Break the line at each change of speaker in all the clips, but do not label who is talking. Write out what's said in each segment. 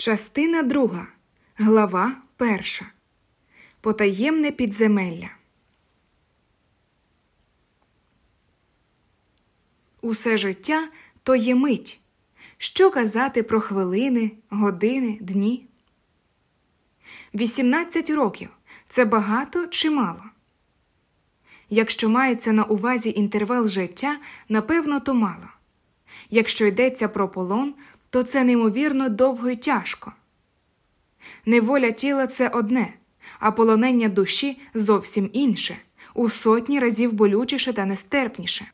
Частина друга, глава перша. Потаємне підземелля. Усе життя то є мить. Що казати про хвилини, години, дні? 18 років це багато чи мало? Якщо мається на увазі інтервал життя, напевно, то мало. Якщо йдеться про полон, то це неймовірно довго й тяжко. Неволя тіла це одне, а полонення душі зовсім інше, у сотні разів болючіше та нестерпніше.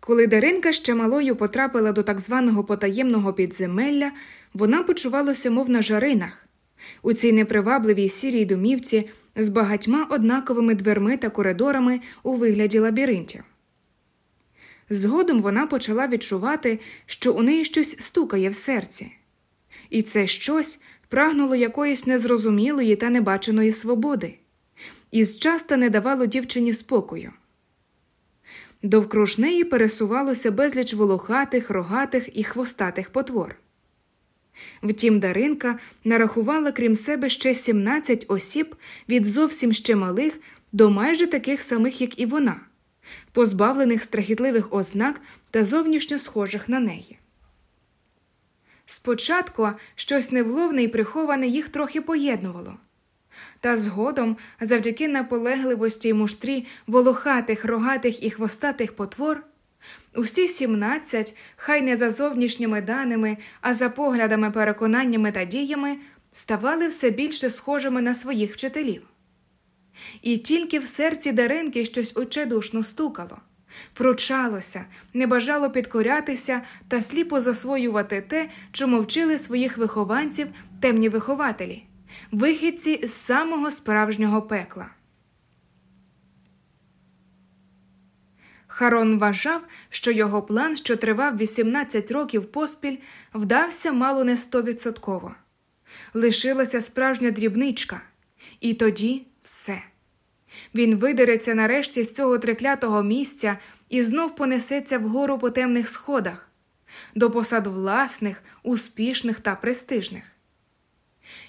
Коли Даринка ще малою потрапила до так званого потаємного підземелля, вона почувалася, мов на жаринах, у цій непривабливій сірій домівці з багатьма однаковими дверми та коридорами у вигляді лабіринтів. Згодом вона почала відчувати, що у неї щось стукає в серці, і це щось прагнуло якоїсь незрозумілої та небаченої свободи, і зчаста не давало дівчині спокою. Довкруж неї пересувалося безліч волохатих, рогатих і хвостатих потвор. Втім, Даринка нарахувала крім себе ще 17 осіб від зовсім ще малих до майже таких самих, як і вона позбавлених страхітливих ознак та зовнішньо схожих на неї. Спочатку щось невловне і приховане їх трохи поєднувало, та згодом, завдяки наполегливості й муштрі волохатих, рогатих і хвостатих потвор, усі сімнадцять, хай не за зовнішніми даними, а за поглядами, переконаннями та діями, ставали все більше схожими на своїх вчителів. І тільки в серці Даринки щось очедушно стукало, пручалося, не бажало підкорятися та сліпо засвоювати те, чому вчили своїх вихованців темні вихователі, вихідці з самого справжнього пекла. Харон вважав, що його план, що тривав 18 років поспіль, вдався мало не стовідсотково. Лишилася справжня дрібничка, і тоді все. Він видереться нарешті з цього триклятого місця і знов понесеться вгору по темних сходах, до посад власних, успішних та престижних.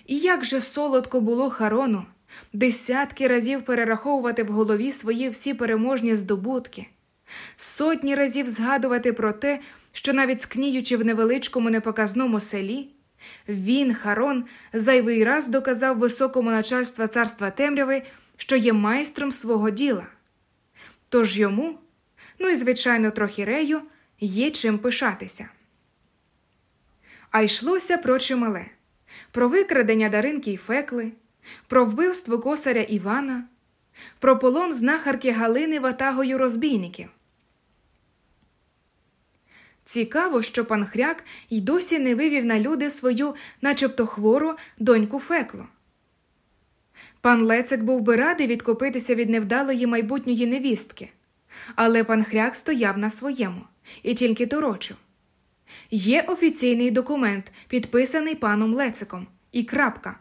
І як же солодко було Харону десятки разів перераховувати в голові свої всі переможні здобутки, сотні разів згадувати про те, що навіть скніючи в невеличкому непоказному селі, він, Харон, зайвий раз доказав високому начальства царства темряви що є майстром свого діла. Тож йому, ну і, звичайно, трохи рею, є чим пишатися. А йшлося про чимале, про викрадення даринки й фекли, про вбивство косаря Івана, про полон знахарки Галини ватагою розбійників. Цікаво, що пан Хряк й досі не вивів на люди свою, начебто хвору доньку феклу. Пан Лецик був би радий відкупитися від невдалої майбутньої невістки, але пан Хряк стояв на своєму і тільки торочив. Є офіційний документ, підписаний паном Лециком, і крапка.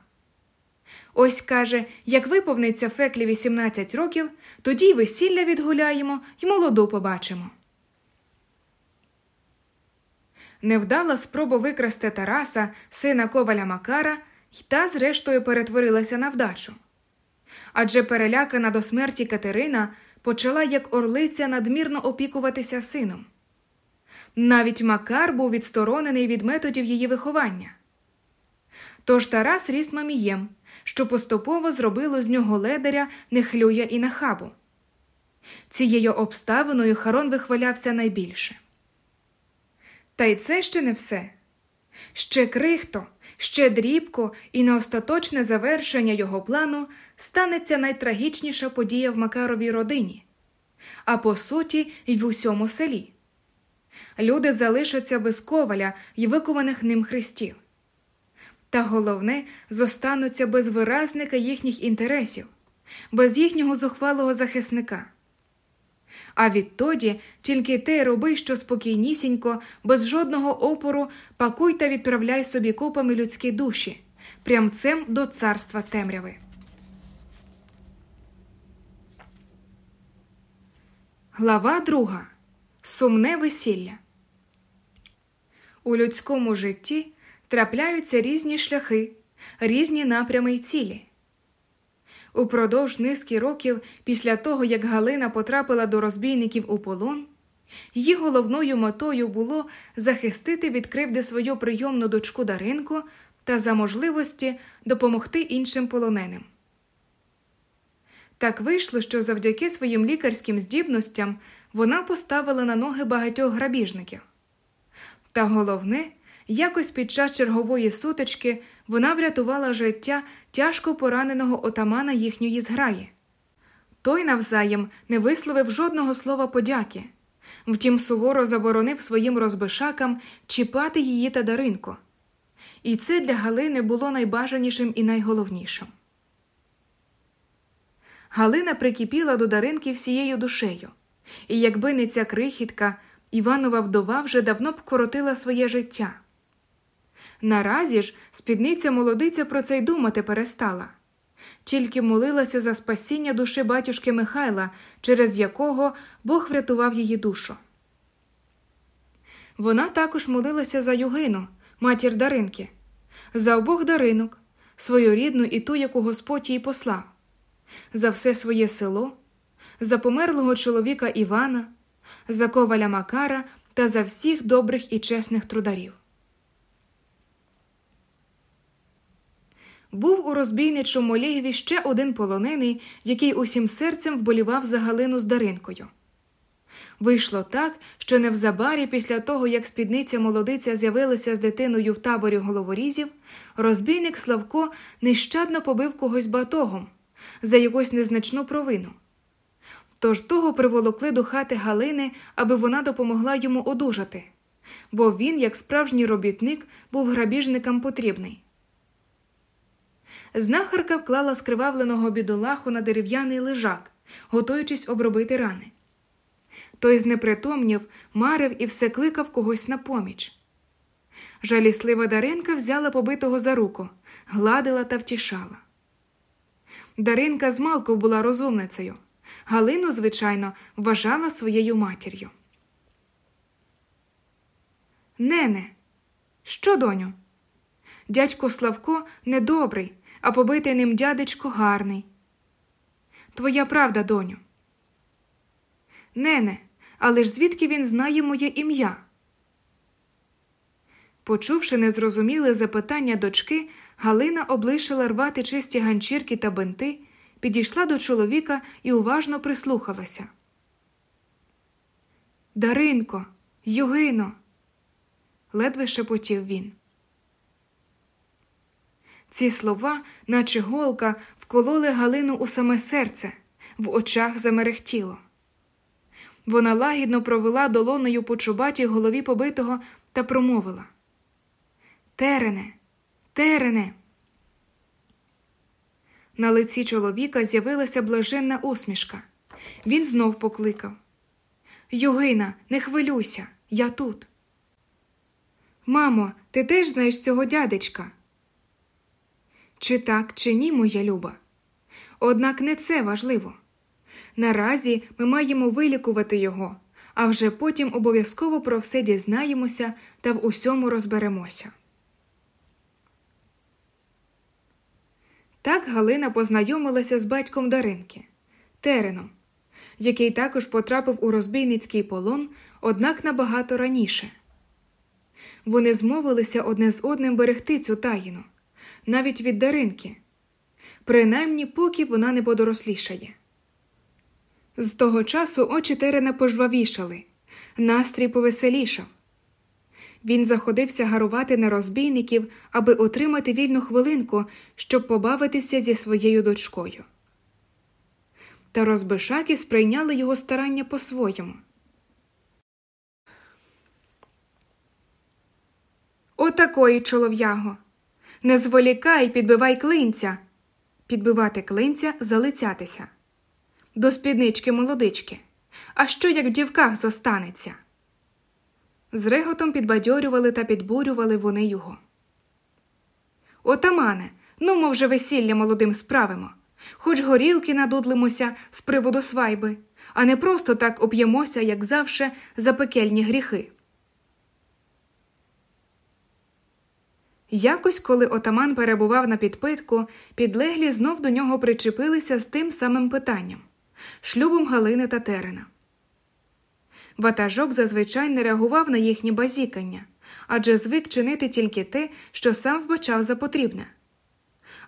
Ось каже, як виповниться феклі 18 років, тоді й весілля відгуляємо й молоду побачимо. Невдала спроба викрасти Тараса, сина коваля Макара, й та, зрештою, перетворилася на вдачу адже перелякана до смерті Катерина почала як орлиця надмірно опікуватися сином. Навіть Макар був відсторонений від методів її виховання. Тож Тарас ріс мамієм, що поступово зробило з нього ледаря, нехлюя і нахабу. Цією обставиною Харон вихвалявся найбільше. Та й це ще не все. Ще крихто, ще дрібко, і на остаточне завершення його плану станеться найтрагічніша подія в Макаровій родині, а по суті, й в усьому селі. Люди залишаться без коваля й викованих ним хрестів. Та головне, зостануться без виразника їхніх інтересів, без їхнього зухвалого захисника. А відтоді тільки те роби, що спокійнісінько, без жодного опору пакуй та відправляй собі купами людські душі, прямцем до царства темряви. Глава друга. Сумне весілля. У людському житті трапляються різні шляхи, різні напрями й цілі. Упродовж низки років після того, як Галина потрапила до розбійників у полон, її головною метою було захистити від кривди свою прийомну дочку Даринку та за можливості допомогти іншим полоненим. Так вийшло, що завдяки своїм лікарським здібностям вона поставила на ноги багатьох грабіжників. Та головне, якось під час чергової сутички вона врятувала життя тяжко пораненого отамана їхньої зграї. Той навзаєм не висловив жодного слова подяки, втім, суворо заборонив своїм розбишакам чіпати її та даринку. І це для Галини було найбажанішим і найголовнішим. Галина прикипіла до даринки всією душею, і якби не ця крихітка, Іванова вдова вже давно б коротила своє життя. Наразі ж спідниця молодиця про це й думати перестала, тільки молилася за спасіння душі батюшки Михайла, через якого Бог врятував її душу. Вона також молилася за Югину, матір Даринки, за обох даринок, свою рідну і ту, яку Господь їй послав, за все своє село, за померлого чоловіка Івана, за коваля Макара та за всіх добрих і чесних трударів. Був у розбійничому лігві ще один полонений, який усім серцем вболівав за Галину з Даринкою. Вийшло так, що невзабарі після того, як спідниця молодиця з'явилася з дитиною в таборі головорізів, розбійник Славко нещадно побив когось батогом за якусь незначну провину. Тож того приволокли до хати Галини, аби вона допомогла йому одужати, бо він, як справжній робітник, був грабіжникам потрібний. Знахарка вклала скривавленого бідолаху на дерев'яний лежак, готуючись обробити рани. Той знепритомнів, марив і все кликав когось на поміч. Жаліслива Даринка взяла побитого за руку, гладила та втішала. Даринка змалку була розумницею. Галину, звичайно, вважала своєю матір'ю. Нене, що, доню? Дядько Славко недобрий, а побитий ним дядечко гарний. Твоя правда, доню. Нене, але ж звідки він знає моє ім'я? Почувши незрозуміле запитання дочки, Галина облишила рвати чисті ганчірки та бинти, підійшла до чоловіка і уважно прислухалася. Даринко, Югино, ледве шепотів він. Ці слова, наче голка, вкололи Галину у саме серце, в очах замерехтіло. Вона лагідно провела долоною по чубатій голові побитого та промовила Терене, терене. На лиці чоловіка з'явилася блаженна усмішка. Він знов покликав Югина, не хвилюйся, я тут. Мамо, ти теж знаєш цього дядечка? Чи так, чи ні, моя люба. Однак не це важливо. Наразі ми маємо вилікувати його, а вже потім обов'язково про все дізнаємося та в усьому розберемося. Так Галина познайомилася з батьком Даринки Тереном, який також потрапив у розбійницький полон, однак набагато раніше. Вони змовилися одне з одним берегти цю таїну, навіть від Даринки, принаймні поки вона не подорослішає. З того часу очі Терена пожвавішали, настрій повеселішав. Він заходився гарувати на розбійників, аби отримати вільну хвилинку, щоб побавитися зі своєю дочкою. Та розбишаки сприйняли його старання по-своєму. Отакої, чолов'яго. Не зволікай, підбивай клинця. Підбивати клинця залицятися. До спіднички молодички. А що як в дівках зостанеться? З реготом підбадьорювали та підбурювали вони його. Отамане, ну ми вже весілля молодим справимо, хоч горілки надудлимося з приводу свайби, а не просто так об'ємося, як завше, за пекельні гріхи. Якось, коли отаман перебував на підпитку, підлеглі знов до нього причепилися з тим самим питанням шлюбом Галини та Терена. Ватажок зазвичай не реагував на їхні базікання адже звик чинити тільки те, що сам вбачав за потрібне.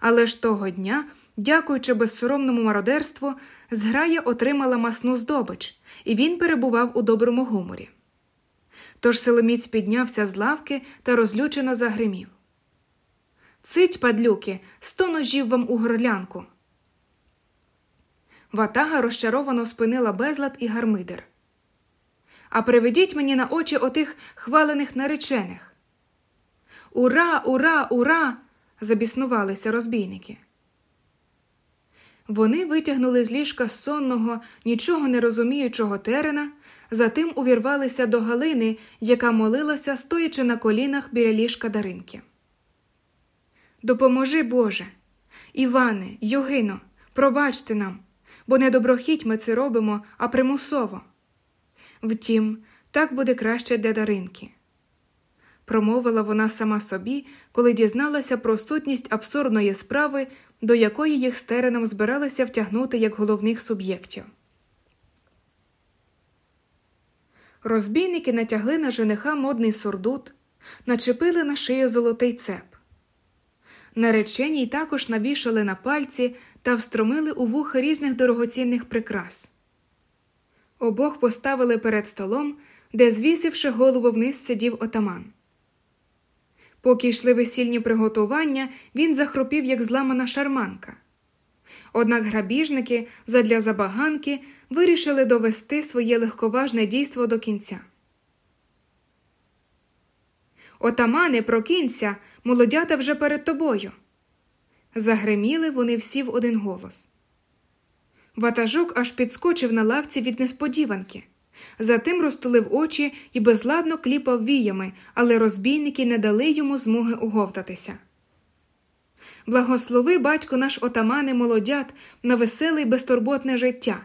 Але ж того дня, дякуючи безсоромному мародерству, зграя отримала масну здобич, і він перебував у доброму гуморі. Тож силоміць піднявся з лавки та розлючено загримів. Цить, падлюки, сто ножів вам у горлянку. Ватага розчаровано спинила безлад і гармидер. А приведіть мені на очі отих хвалених наречених. Ура, ура, ура! забіснувалися розбійники. Вони витягнули з ліжка сонного, нічого не розуміючого терена, затим увірвалися до Галини, яка молилася, стоячи на колінах біля ліжка Даринки. Допоможи, Боже. Іване, Югино, пробачте нам, бо не доброхіть ми це робимо, а примусово. Втім, так буде краще для Даринки. Промовила вона сама собі, коли дізналася про сутність абсурдної справи, до якої їх з тереном збиралися втягнути як головних суб'єктів. Розбійники натягли на жениха модний сурдут, начепили на шию золотий цеп. Нареченій також навішали на пальці та встромили у вуха різних дорогоцінних прикрас. Обох поставили перед столом, де, звісивши голову вниз, сидів отаман. Поки йшли весільні приготування, він захропів, як зламана шарманка. Однак грабіжники задля забаганки вирішили довести своє легковажне дійство до кінця. Отамане, прокинься, молодята вже перед тобою. Загриміли вони всі в один голос. Ватажок аж підскочив на лавці від несподіванки. Затим розтулив очі і безладно кліпав віями, але розбійники не дали йому змоги уговтатися. Благослови, батько наш отамани молодят на веселе й безтурботне життя.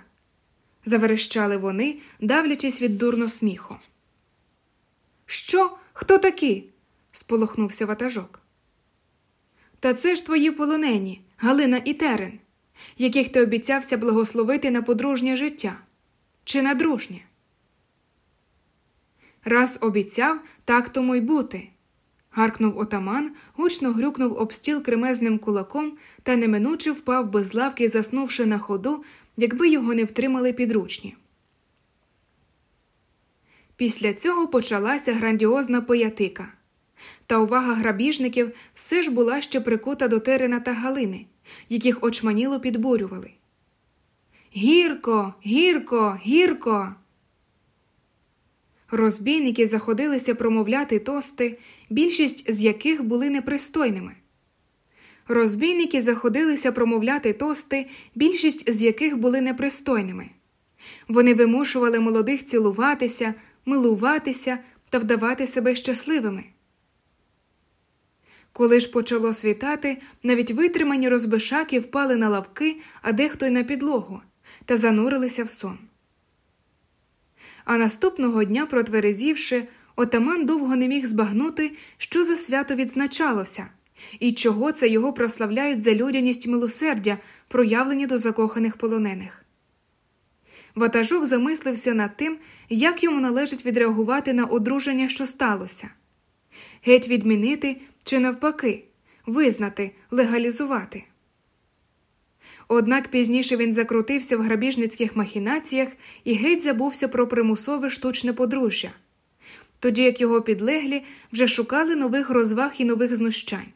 заверещали вони, давлячись від дурно сміху. Що? Хто такі? сполохнувся ватажок. Та це ж твої полонені, Галина і Терен, яких ти обіцявся благословити на подружнє життя чи на дружнє. Раз обіцяв, так тому й бути. гаркнув отаман, гучно грюкнув об стіл кремезним кулаком та неминуче впав без лавки, заснувши на ходу, якби його не втримали підручні. Після цього почалася грандіозна поятика. Та увага грабіжників все ж була ще прикута до Терена та Галини, яких очманіло підбурювали. Гірко, гірко, гірко. Розбійники заходилися промовляти тости, більшість з яких були непристойними. Розбійники заходилися промовляти тости, більшість з яких були непристойними. Вони вимушували молодих цілуватися, милуватися та вдавати себе щасливими. Коли ж почало світати, навіть витримані розбишаки впали на лавки, а дехто й на підлогу, та занурилися в сон. А наступного дня, протверезівши, отаман довго не міг збагнути, що за свято відзначалося, і чого це його прославляють за людяність милосердя, проявлені до закоханих полонених. Ватажок замислився над тим, як йому належить відреагувати на одруження, що сталося, геть відмінити чи, навпаки, визнати, легалізувати. Однак пізніше він закрутився в грабіжницьких махінаціях і геть забувся про примусове штучне подружжя, тоді як його підлеглі вже шукали нових розваг і нових знущань.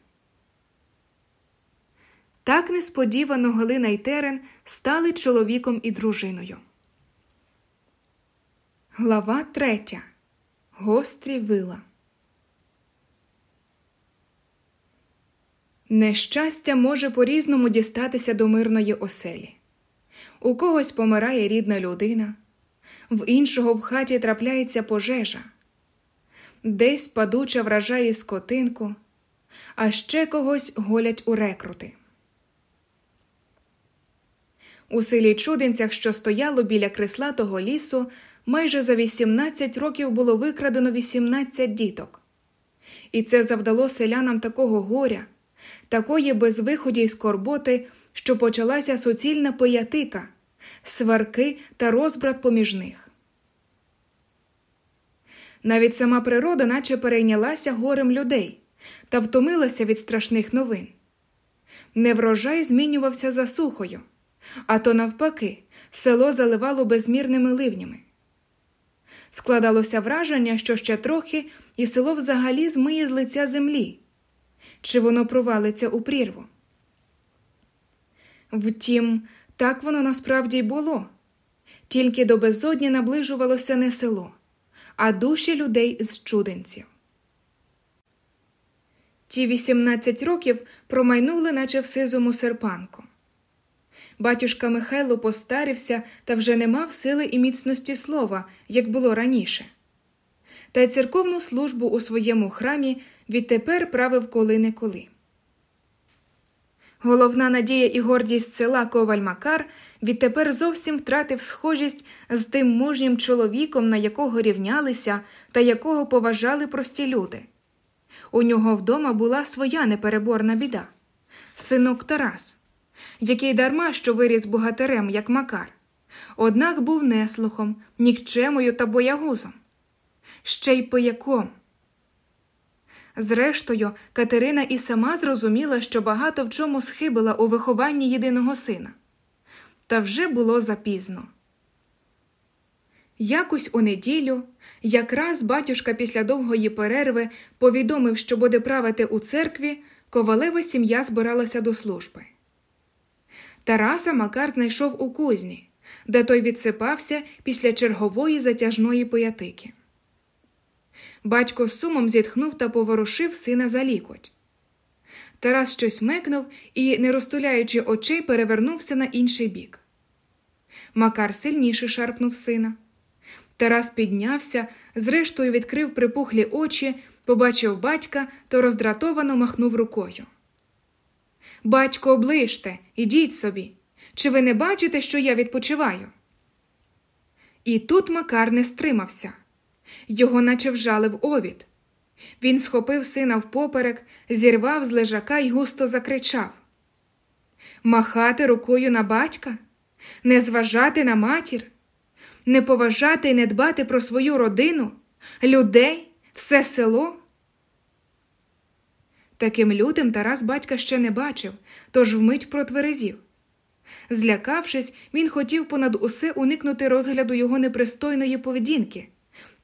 Так несподівано Галина й Терен стали чоловіком і дружиною. Глава третя. Гострі вила. Нещастя може по різному дістатися до мирної оселі. У когось помирає рідна людина, в іншого в хаті трапляється пожежа, десь падуча вражає скотинку, а ще когось голять у рекрути. У селі Чудинцях, що стояло біля крислатого лісу, майже за 18 років було викрадено 18 діток І це завдало селянам такого горя, такої безвиході й скорботи, що почалася суцільна поятика, сварки та розбрат поміж них. Навіть сама природа наче перейнялася горем людей та втомилася від страшних новин. Неврожай змінювався засухою, а то, навпаки, село заливало безмірними ливнями. Складалося враження, що ще трохи і село взагалі змиє з лиця землі, чи воно провалиться у прірву. Втім, так воно насправді й було, тільки до безодні наближувалося не село, а душі людей з чуденців. Ті 18 років промайнули, наче в сизому серпанку. Батюшка Михайло постарився та вже не мав сили і міцності слова, як було раніше. Та й церковну службу у своєму храмі відтепер правив коли не коли. Головна надія і гордість села Коваль Макар відтепер зовсім втратив схожість з тим мужнім чоловіком, на якого рівнялися та якого поважали прості люди. У нього вдома була своя непереборна біда синок Тарас, який дарма що виріс богатирем, як Макар, однак був неслухом, нікчемою та боягузом. Ще й пояком. Зрештою, Катерина і сама зрозуміла, що багато в чому схибила у вихованні єдиного сина. Та вже було запізно. Якось у неділю, якраз батюшка після довгої перерви повідомив, що буде правити у церкві, ковалева сім'я збиралася до служби. Тараса Макар знайшов у кузні, де той відсипався після чергової затяжної поятики. Батько з сумом зітхнув та поворушив сина за лікоть. Тарас щось мекнув і, не розтуляючи очей, перевернувся на інший бік. Макар сильніше шарпнув сина. Тарас піднявся, зрештою відкрив припухлі очі, побачив батька та роздратовано махнув рукою. Батько, оближте, ідіть собі. Чи ви не бачите, що я відпочиваю? І тут Макар не стримався. Його наче вжалив овід. Він схопив сина впоперек, зірвав з лежака й густо закричав Махати рукою на батька, не зважати на матір, не поважати і не дбати про свою родину, людей, все село. Таким лютим Тарас батька ще не бачив, тож вмить протверезів. Злякавшись, він хотів понад усе уникнути розгляду його непристойної поведінки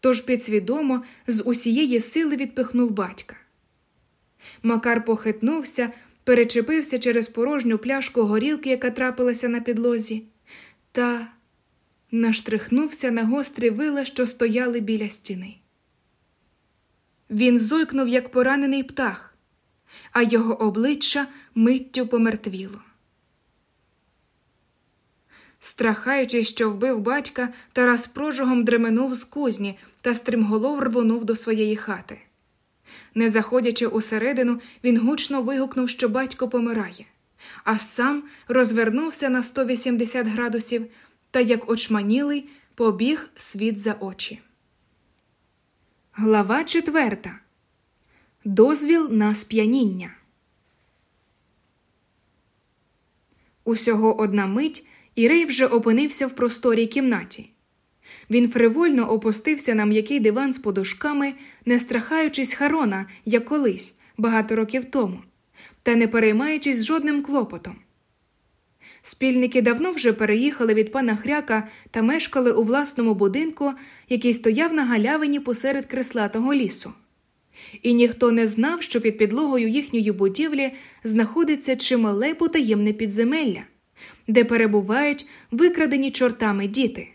тож підсвідомо з усієї сили відпихнув батька. Макар похитнувся, перечепився через порожню пляшку горілки, яка трапилася на підлозі, та наштрихнувся на гострі вила, що стояли біля стіни. Він зойкнув, як поранений птах, а його обличчя миттю помертвіло. Страхаючись, що вбив батька, Тарас прожогом дременув з кузні та стрімголов рвонув до своєї хати. Не заходячи усередину, він гучно вигукнув, що батько помирає, а сам розвернувся на 180 градусів та, як очманілий, побіг світ за очі. Глава четверта. Дозвіл на сп'яніння. Усього одна мить. Ірей вже опинився в просторій кімнаті. Він фривольно опустився на м'який диван з подушками, не страхаючись Харона, як колись, багато років тому, та не переймаючись жодним клопотом. Спільники давно вже переїхали від пана Хряка та мешкали у власному будинку, який стояв на галявині посеред креслатого лісу. І ніхто не знав, що під підлогою їхньої будівлі знаходиться чимале потаємне підземелля де перебувають викрадені чортами діти.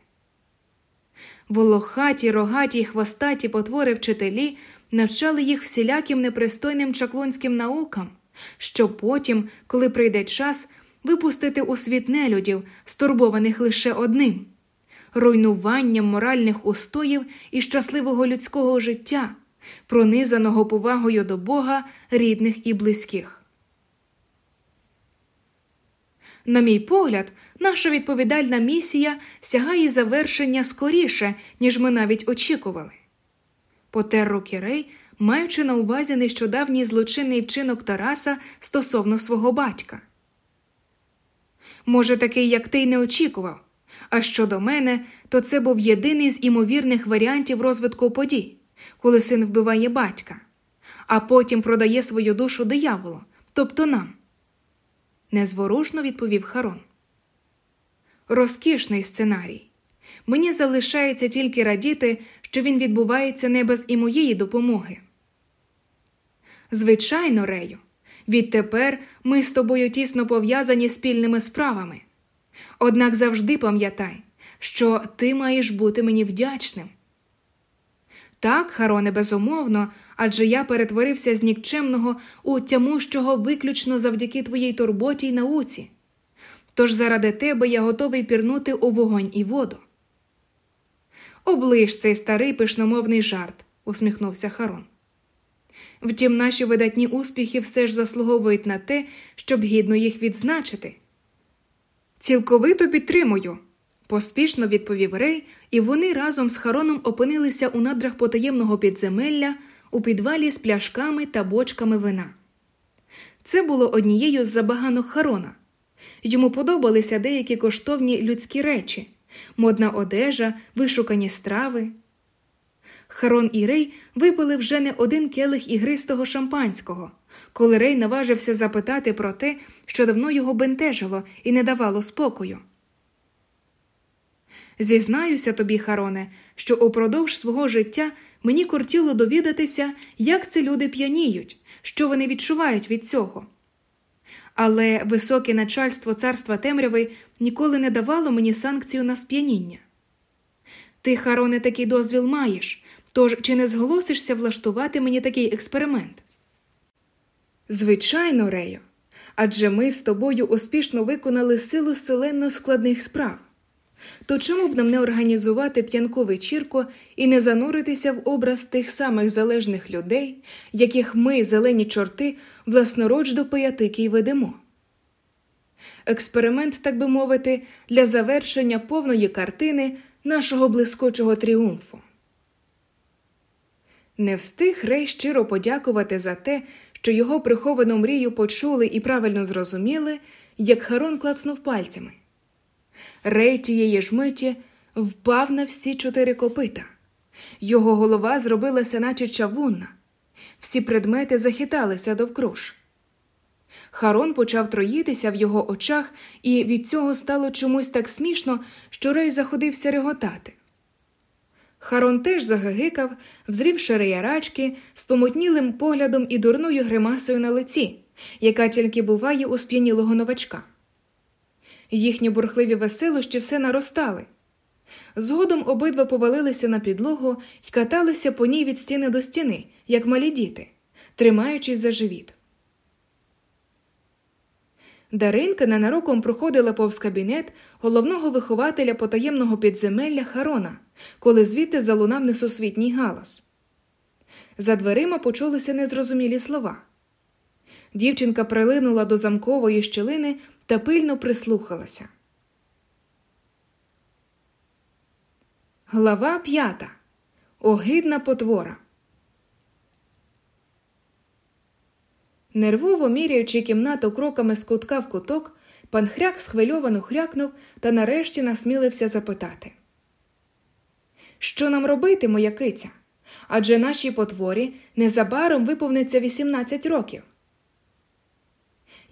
Волохаті, рогаті й хвостаті потвори вчителі навчали їх всіляким непристойним чаклунським наукам, щоб потім, коли прийде час, випустити у світ нелюдів, стурбованих лише одним руйнуванням моральних устоїв і щасливого людського життя, пронизаного повагою до Бога, рідних і близьких. На мій погляд, наша відповідальна місія сягає завершення скоріше, ніж ми навіть очікували. Потер руки маючи на увазі нещодавній злочинний вчинок Тараса стосовно свого батька. Може, такий, як ти й не очікував. А щодо мене, то це був єдиний з імовірних варіантів розвитку подій, коли син вбиває батька, а потім продає свою душу дияволу, тобто нам. Незворушно відповів Харон. Розкішний сценарій. Мені залишається тільки радіти, що він відбувається не без і моєї допомоги. Звичайно, Рею, відтепер ми з тобою тісно пов'язані спільними справами. Однак завжди пам'ятай, що ти маєш бути мені вдячним. Так, Хароне, безумовно, адже я перетворився з нікчемного у тямущого виключно завдяки твоїй турботі й науці. Тож заради тебе я готовий пірнути у вогонь і воду. Оближ цей старий пишномовний жарт, усміхнувся Харон. Втім, наші видатні успіхи все ж заслуговують на те, щоб гідно їх відзначити. Цілковито підтримую, поспішно відповів Рей, і вони разом з Хароном опинилися у надрах потаємного підземелля у підвалі з пляшками та бочками вина. Це було однією з забаганок Харона. Йому подобалися деякі коштовні людські речі, модна одежа, вишукані страви. Харон і Рей випили вже не один келих ігристого шампанського, коли Рей наважився запитати про те, що давно його бентежило і не давало спокою. Зізнаюся тобі, Хароне, що упродовж свого життя мені кортіло довідатися, як це люди п'яніють, що вони відчувають від цього. Але високе начальство царства темряви ніколи не давало мені санкцію на сп'яніння. Ти, Хароне, такий дозвіл маєш, тож чи не зголосишся влаштувати мені такий експеримент? Звичайно, Рею, адже ми з тобою успішно виконали силу селенно складних справ. То чому б нам не організувати п'янку вечірку і не зануритися в образ тих самих залежних людей, яких ми, зелені чорти, власноруч до пиятики й ведемо? Експеримент, так би мовити, для завершення повної картини нашого блискучого тріумфу. Не встиг Рей щиро подякувати за те, що його приховану мрію почули і правильно зрозуміли, як Харон клацнув пальцями. Рей тієї ж миті впав на всі чотири копита. Його голова зробилася, наче чавунна, всі предмети захиталися довкруж. Харон почав троїтися в його очах, і від цього стало чомусь так смішно, що Рей заходився реготати. Харон теж загигикав, взрівши реярачки, з помутнілим поглядом і дурною гримасою на лиці, яка тільки буває у сп'янілого новачка. Їхні бурхливі веселощі все наростали. Згодом обидва повалилися на підлогу й каталися по ній від стіни до стіни, як малі діти, тримаючись за живіт. Даринка ненароком проходила повз кабінет головного вихователя потаємного підземелля Харона, коли звідти залунав несусвітній галас. За дверима почулися незрозумілі слова. Дівчинка прилинула до замкової щілини та пильно прислухалася. Глава п'ята. Огидна потвора. Нервово міряючи кімнату кроками з кутка в куток, пан хряк схвильовано хрякнув та нарешті насмілився запитати. Що нам робити, моя киця? Адже нашій потворі незабаром виповниться 18 років.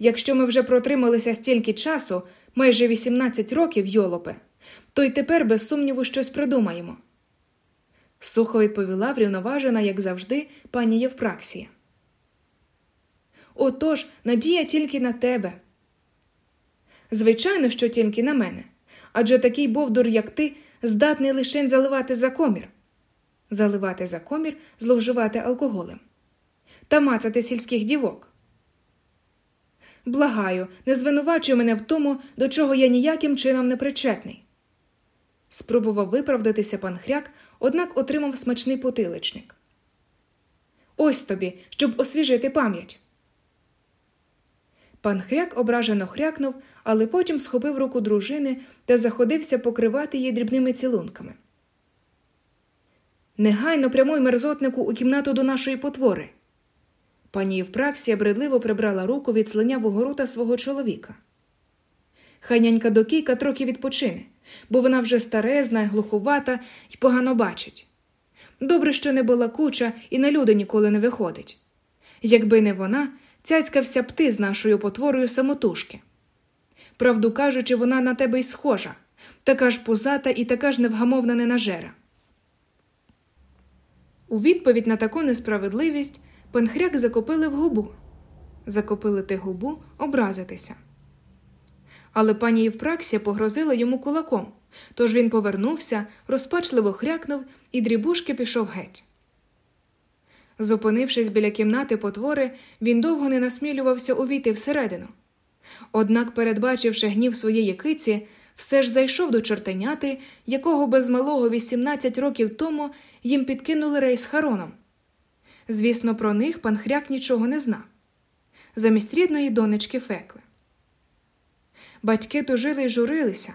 Якщо ми вже протрималися стільки часу, майже 18 років, йолопе, то й тепер, без сумніву, щось придумаємо. Сухо відповіла врівноважена, як завжди, пані Євпраксія. Отож, надія тільки на тебе. Звичайно, що тільки на мене. Адже такий бовдур, як ти, здатний лише заливати за комір. Заливати за комір, зловживати алкоголем та мацати сільських дівок. Благаю, не звинувачуй мене в тому, до чого я ніяким чином не причетний. Спробував виправдатися пан хряк, однак отримав смачний потиличник. Ось тобі, щоб освіжити пам'ять. Пан хряк ображено хрякнув, але потім схопив руку дружини та заходився покривати її дрібними цілунками. Негайно прямуй мерзотнику у кімнату до нашої потвори. Пані Євпраксія бредливо прибрала руку від слинявого рота свого чоловіка. Хай нянька докійка трохи відпочине, бо вона вже старезна, глухувата і погано бачить. Добре, що не була куча і на люди ніколи не виходить. Якби не вона, цяцькався б ти з нашою потворою самотужки. Правду кажучи, вона на тебе й схожа, така ж пузата і така ж невгамовна ненажера. У відповідь на таку несправедливість панхряк закопили в губу. Закопилити губу образитися. Але пані Євпраксія погрозила йому кулаком, тож він повернувся, розпачливо хрякнув і дрібушки пішов геть. Зупинившись біля кімнати потвори, він довго не насмілювався увійти всередину. Однак, передбачивши гнів своєї киці, все ж зайшов до чортеняти, якого без малого 18 років тому їм підкинули рейс Хароном. Звісно, про них пан Хряк нічого не знав. Замість рідної донечки фекли. Батьки тужили й журилися,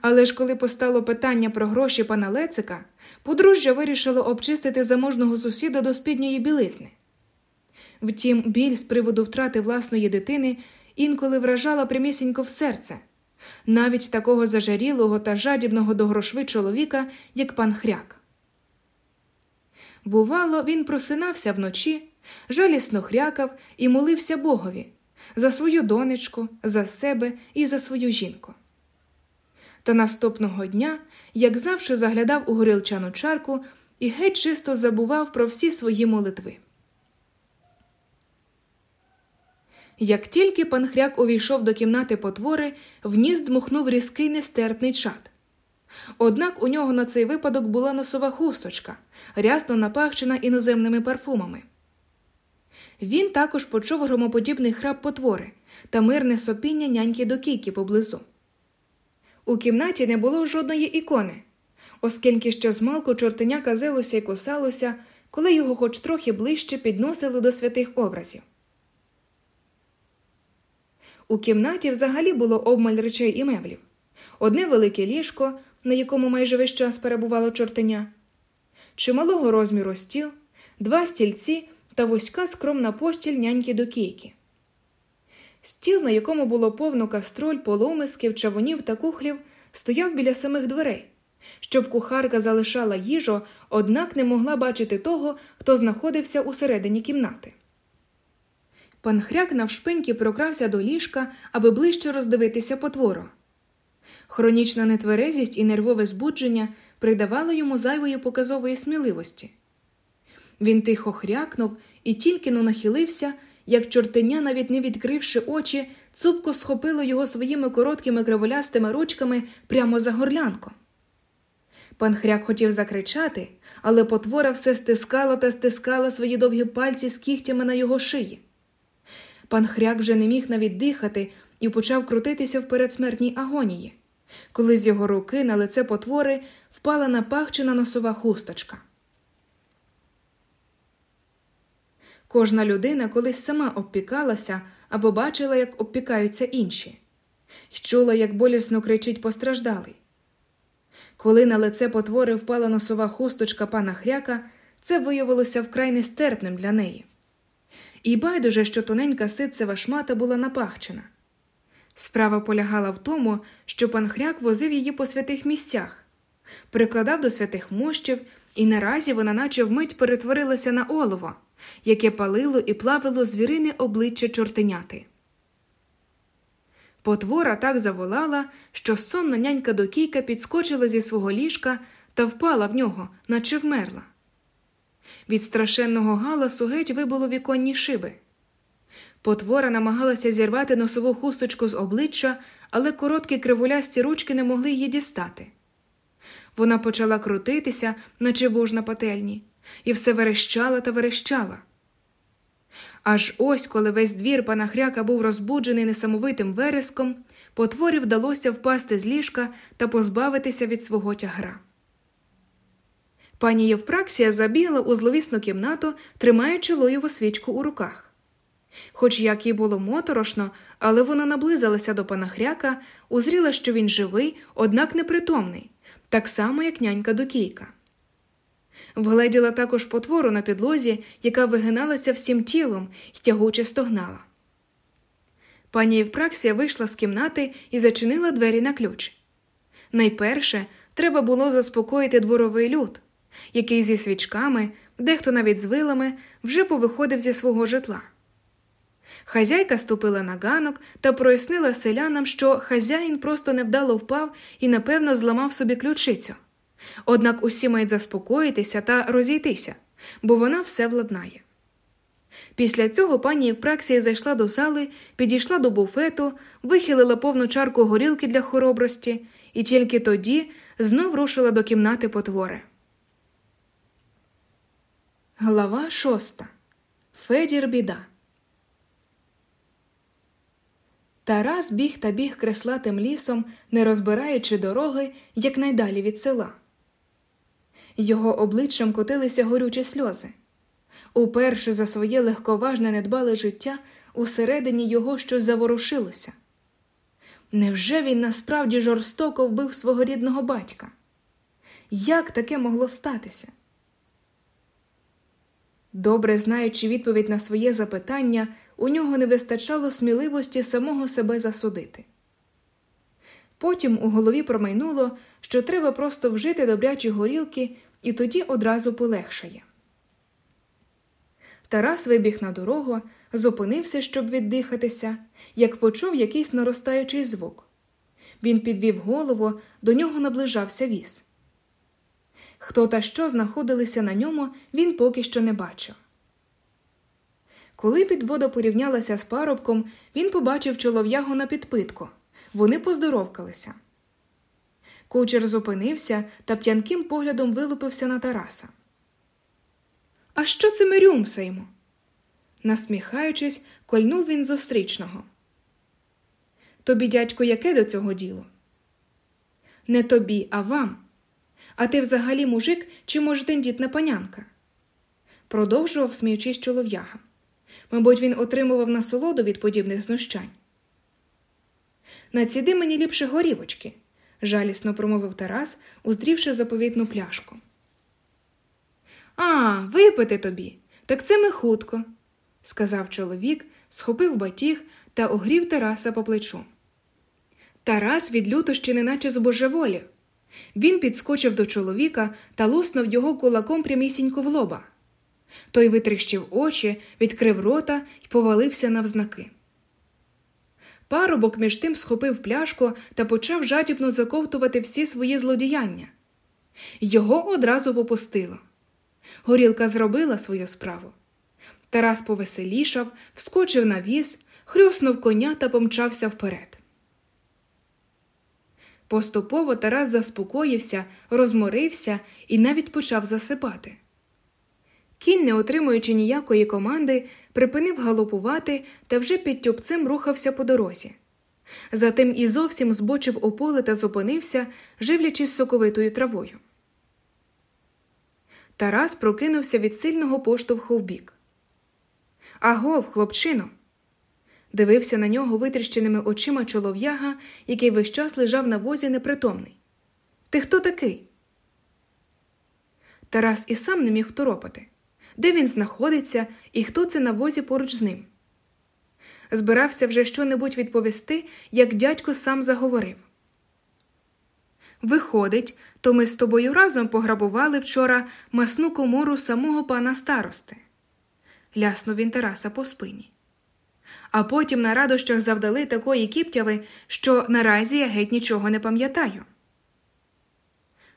але ж коли постало питання про гроші пана Лецика, подружжя вирішило обчистити заможного сусіда до спідньої білизни. Втім, біль з приводу втрати власної дитини інколи вражала прямісінько в серце, навіть такого зажарілого та жадібного до грошви чоловіка, як пан Хряк. Бувало, він просинався вночі, жалісно хрякав і молився Богові за свою донечку, за себе і за свою жінку. Та наступного дня, як завжди, заглядав у горілчану чарку і геть чисто забував про всі свої молитви. Як тільки пан хряк увійшов до кімнати потвори, в ніс дмухнув різкий нестерпний чад. Однак у нього на цей випадок була носова хусточка, рясно напахчена іноземними парфумами. Він також почув громоподібний храп потвори та мирне сопіння няньки до кійки поблизу. У кімнаті не було жодної ікони, оскільки ще змалку чортеня казилося і кусалося, коли його хоч трохи ближче підносили до святих образів. У кімнаті взагалі було обмаль речей і меблів одне велике ліжко, на якому майже весь час перебувало чортеня, чималого розміру стіл, два стільці та вузька скромна постіль няньки до кійки. Стіл, на якому було повно кастроль, полумисків, чавунів та кухлів, стояв біля самих дверей, щоб кухарка залишала їжу, однак не могла бачити того, хто знаходився усередині кімнати. Пан хряк навшпиньки прокрався до ліжка, аби ближче роздивитися потвору. Хронічна нетверезість і нервове збудження придавали йому зайвої показової сміливості. Він тихо хрякнув і тільки но нахилився, як чортеня, навіть не відкривши очі, цупко схопило його своїми короткими криволястими ручками прямо за горлянку. Пан хряк хотів закричати, але потвора все стискала та стискала свої довгі пальці з кігтями на його шиї. Пан хряк вже не міг навіть дихати і почав крутитися в передсмертній агонії, коли з його руки на лице потвори впала напахчена носова хусточка. Кожна людина колись сама обпікалася або бачила, як обпікаються інші, й чула, як болісно кричить постраждалий. Коли на лице потвори впала носова хусточка пана хряка, це виявилося вкрай нестерпним для неї. І байдуже, що тоненька ситцева шмата була напахчена. Справа полягала в тому, що пан хряк возив її по святих місцях, прикладав до святих мощів, і наразі вона, наче вмить перетворилася на олово, яке палило і плавило звірине обличчя чортеняти. Потвора так заволала, що сонна нянька докійка підскочила зі свого ліжка та впала в нього, наче вмерла. Від страшенного галасу геть вибуло віконні шиби. Потвора намагалася зірвати носову хусточку з обличчя, але короткі кривулясті ручки не могли її дістати. Вона почала крутитися, наче вуж на пательні, і все верещала та верещала. Аж ось, коли весь двір пана хряка був розбуджений несамовитим вереском, потворі вдалося впасти з ліжка та позбавитися від свого тягра. Пані Євпраксія забігла у зловісну кімнату, тримаючи лоєву свічку у руках. Хоч як їй було моторошно, але вона наблизилася до пана хряка, узріла, що він живий, однак непритомний, так само, як нянька докійка. Вгледіла також потвору на підлозі, яка вигиналася всім тілом і тягуче стогнала. Пані Євпраксія вийшла з кімнати і зачинила двері на ключ. Найперше треба було заспокоїти дворовий люд, який зі свічками, дехто навіть з вилами, вже повиходив зі свого житла. Хазяйка ступила на ганок та прояснила селянам, що хазяїн просто невдало впав і, напевно, зламав собі ключицю. Однак усі мають заспокоїтися та розійтися, бо вона все владнає. Після цього пані Євпраксія зайшла до зали, підійшла до буфету, вихилила повну чарку горілки для хоробрості і тільки тоді знов рушила до кімнати потвори. Глава шоста Федір біда. Тарас біг та біг креслатим лісом, не розбираючи дороги якнайдалі від села. Його обличчям котилися горючі сльози. Уперше за своє легковажне недбале життя усередині його щось заворушилося. Невже він насправді жорстоко вбив свого рідного батька? Як таке могло статися? Добре знаючи відповідь на своє запитання, у нього не вистачало сміливості самого себе засудити. Потім у голові промайнуло, що треба просто вжити добрячі горілки, і тоді одразу полегшає. Тарас вибіг на дорогу, зупинився, щоб віддихатися, як почув якийсь наростаючий звук. Він підвів голову, до нього наближався віз. Хто та що знаходилися на ньому, він поки що не бачив. Коли підвода порівнялася з парубком, він побачив чолов'ягу на підпитку. Вони поздоровкалися. Кучер зупинився та п'янким поглядом вилупився на Тараса. А що це ми рюмсаємо? Насміхаючись, кольнув він зустрічного. Тобі, дядько, яке до цього діло? Не тобі, а вам. А ти взагалі мужик чи, може, тендітна панянка? Продовжував, сміючись чолов'яга. Мабуть, він отримував насолоду від подібних знущань. Націди мені ліпше горівочки, жалісно промовив Тарас, уздрівши заповітну пляшку. А, випити тобі. Так це ми хутко, сказав чоловік, схопив батіг та огрів Тараса по плечу. Тарас від лютощі неначе збожеволів. Він підскочив до чоловіка та луснув його кулаком прямісінько в лоба. Той витріщив очі, відкрив рота і повалився навзнаки. Парубок між тим схопив пляшку та почав жадібно заковтувати всі свої злодіяння. Його одразу попустило. Горілка зробила свою справу. Тарас повеселішав, вскочив на віз, хрюснув коня та помчався вперед. Поступово Тарас заспокоївся, розморився і навіть почав засипати. Кінь, не отримуючи ніякої команди, припинив галопувати та вже під тюбцем рухався по дорозі. Затим і зовсім збочив у поле та зупинився, живлячись соковитою травою. Тарас прокинувся від сильного поштовху вбік. Агов, хлопчино. Дивився на нього витріщеними очима чолов'яга, який весь час лежав на возі непритомний. Ти хто такий? Тарас і сам не міг второпати де він знаходиться і хто це на возі поруч з ним. Збирався вже щонебудь відповісти, як дядько сам заговорив. Виходить, то ми з тобою разом пограбували вчора масну комору самого пана старости. Ляснув він Тараса по спині. А потім на радощах завдали такої кіптяви, що наразі я геть нічого не пам'ятаю.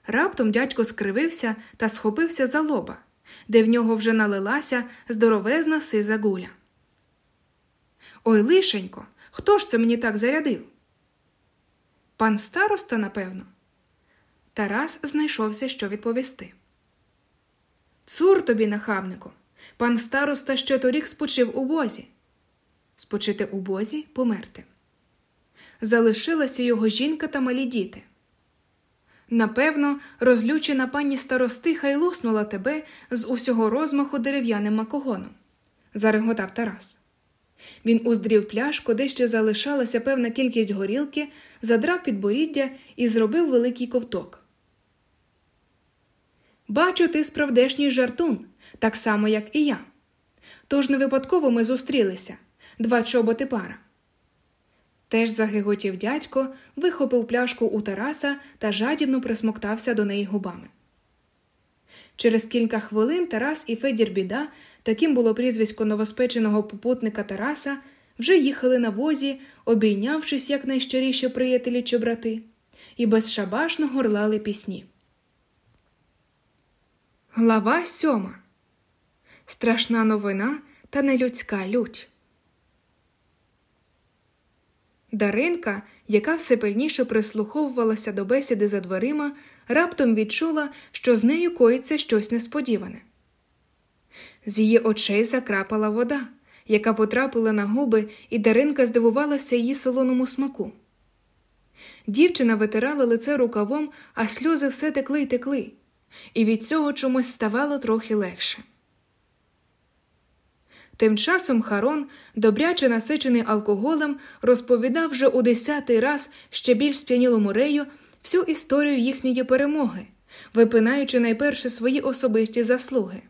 Раптом дядько скривився та схопився за лоба де в нього вже налилася здоровезна сиза гуля. Ой, лишенько, хто ж це мені так зарядив? Пан староста, напевно. Тарас знайшовся, що відповісти. Цур тобі, нахабнику, пан староста ще торік спочив у бозі. Спочити у бозі померти. Залишилася його жінка та малі діти. Напевно, розлючена пані старостиха й луснула тебе з усього розмаху дерев'яним макогоном, зареготав Тарас. Він уздрів пляшку, де ще залишалася певна кількість горілки, задрав підборіддя і зробив великий ковток. Бачу, ти справдешній жартун, так само, як і я. Тож не випадково ми зустрілися два чоботи пара. Теж загиготів дядько, вихопив пляшку у Тараса та жадібно присмоктався до неї губами. Через кілька хвилин Тарас і Федір Біда, таким було прізвисько новоспеченого попутника Тараса, вже їхали на возі, обійнявшись як найщиріші приятелі чи брати, і безшабашно горлали пісні. Глава сьома. Страшна новина та нелюдська лють. Даринка, яка все пильніше прислуховувалася до бесіди за дверима, раптом відчула, що з нею коїться щось несподіване. З її очей закрапала вода, яка потрапила на губи, і Даринка здивувалася її солоному смаку. Дівчина витирала лице рукавом, а сльози все текли й текли, і від цього чомусь ставало трохи легше. Тим часом Харон, добряче насичений алкоголем, розповідав вже у десятий раз ще більш сп'янілому рею всю історію їхньої перемоги, випинаючи найперше свої особисті заслуги.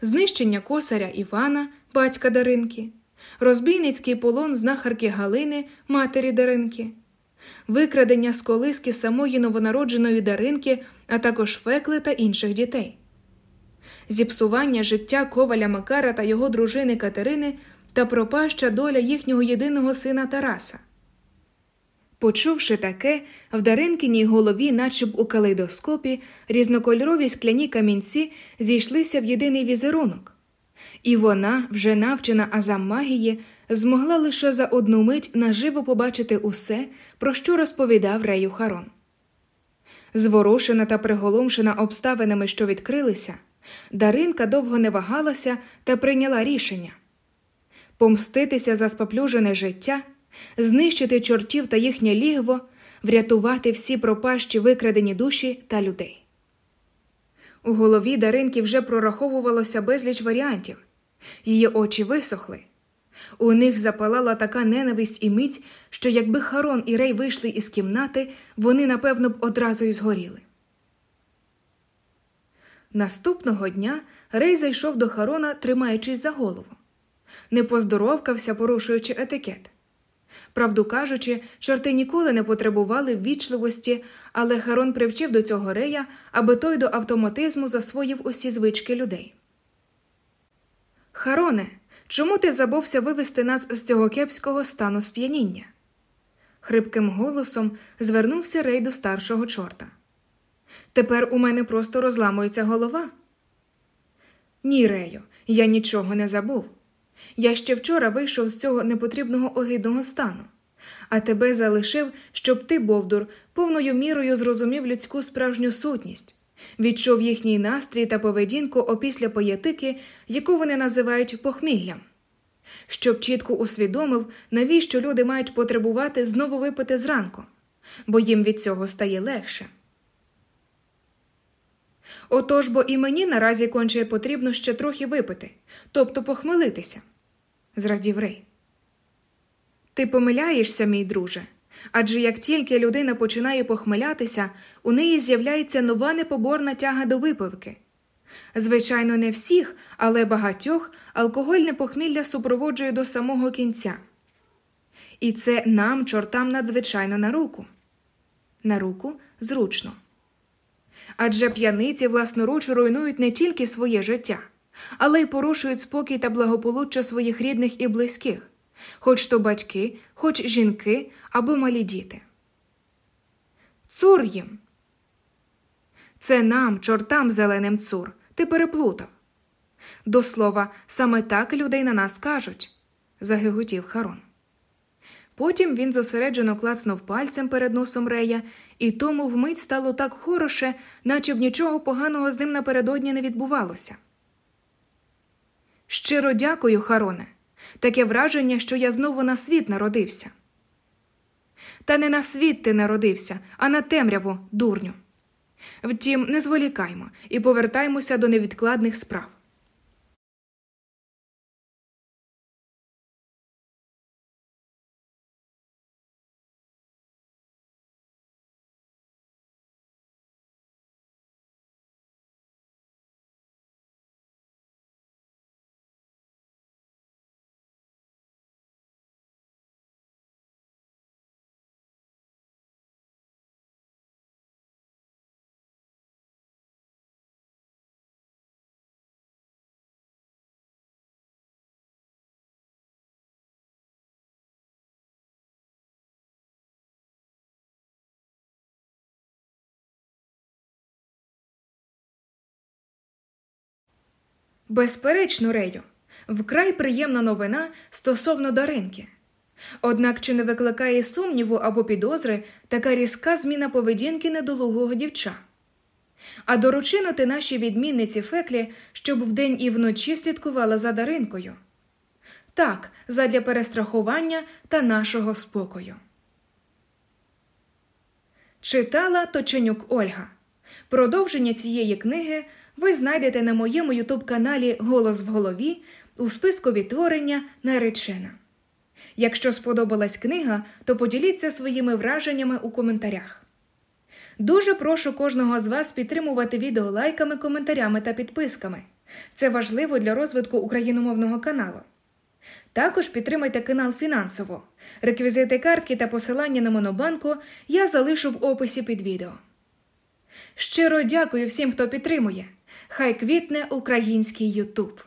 Знищення косаря Івана, батька Даринки, розбійницький полон знахарки Галини, матері Даринки, викрадення з колиски самої новонародженої Даринки, а також фекли та інших дітей зіпсування життя коваля Макара та його дружини Катерини та пропаща доля їхнього єдиного сина Тараса. Почувши таке, в Даринкиній голові, наче б у калейдоскопі, різнокольорові скляні камінці зійшлися в єдиний візерунок, і вона, вже навчена азам магії, змогла лише за одну мить наживо побачити усе, про що розповідав Рею Харон. Зворушена та приголомшена обставинами, що відкрилися, Даринка довго не вагалася та прийняла рішення помститися за споплюжене життя, знищити чортів та їхнє лігво, врятувати всі пропащі викрадені душі та людей. У голові Даринки вже прораховувалося безліч варіантів, її очі висохли. У них запалала така ненависть і мить, що якби Харон і Рей вийшли із кімнати, вони напевно б одразу й згоріли. Наступного дня Рей зайшов до Харона, тримаючись за голову, не поздоровкався, порушуючи етикет. Правду кажучи, чорти ніколи не потребували ввічливості, але Харон привчив до цього Рея, аби той до автоматизму засвоїв усі звички людей. Хароне, чому ти забувся вивести нас з цього кепського стану сп'яніння? Хрипким голосом звернувся Рей до старшого чорта. Тепер у мене просто розламується голова. Ні, Рею, я нічого не забув. Я ще вчора вийшов з цього непотрібного огидного стану, а тебе залишив, щоб ти, Бовдур, повною мірою зрозумів людську справжню сутність, відчув їхній настрій та поведінку опісля поєтики, яку вони називають похміллям, щоб чітко усвідомив, навіщо люди мають потребувати знову випити зранку, бо їм від цього стає легше. Отож бо і мені наразі конче потрібно ще трохи випити, тобто похмелитися, зрадів Рей. Ти помиляєшся, мій друже, адже як тільки людина починає похмелятися, у неї з'являється нова непоборна тяга до випивки. Звичайно, не всіх, але багатьох алкогольне похмілля супроводжує до самого кінця. І це нам, чортам, надзвичайно на руку. На руку зручно адже п'яниці власноруч руйнують не тільки своє життя, але й порушують спокій та благополуччя своїх рідних і близьких, хоч то батьки, хоч жінки або малі діти. Цур їм. Це нам, чортам зеленим цур, ти переплутав. До слова, саме так людей на нас кажуть, загиготів Харон. Потім він зосереджено клацнув пальцем перед носом Рея, і тому вмить стало так хороше, наче б нічого поганого з ним напередодні не відбувалося. Щиро дякую, Хароне. Таке враження, що я знову на світ народився. Та не на світ ти народився, а на темряву, дурню. Втім, не зволікаймо і повертаймося до невідкладних справ. Безперечно, Рею, вкрай приємна новина стосовно Даринки. Однак чи не викликає сумніву або підозри така різка зміна поведінки недолугого дівча? А доручинути нашій відмінниці Феклі, щоб вдень і вночі слідкувала за Даринкою. Так, задля перестрахування та нашого спокою. Читала Точенюк Ольга. Продовження цієї книги ви знайдете на моєму ютуб-каналі Голос в голові у списку відтворення наречена. Якщо сподобалась книга, то поділіться своїми враженнями у коментарях. Дуже прошу кожного з вас підтримувати відео лайками, коментарями та підписками. Це важливо для розвитку україномовного каналу. Також підтримайте канал фінансово. Реквізити картки та посилання на Монобанку я залишу в описі під відео. Щиро дякую всім, хто підтримує. Хай квітне український Ютуб.